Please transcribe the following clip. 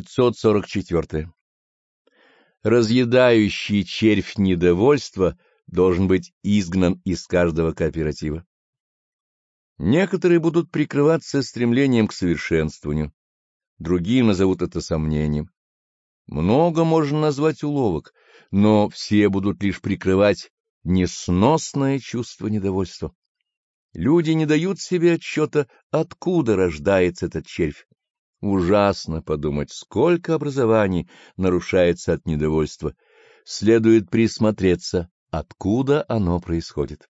544. Разъедающий червь недовольства должен быть изгнан из каждого кооператива. Некоторые будут прикрываться стремлением к совершенствованию, другие назовут это сомнением. Много можно назвать уловок, но все будут лишь прикрывать несносное чувство недовольства. Люди не дают себе отчета, откуда рождается этот червь. Ужасно подумать, сколько образований нарушается от недовольства. Следует присмотреться, откуда оно происходит.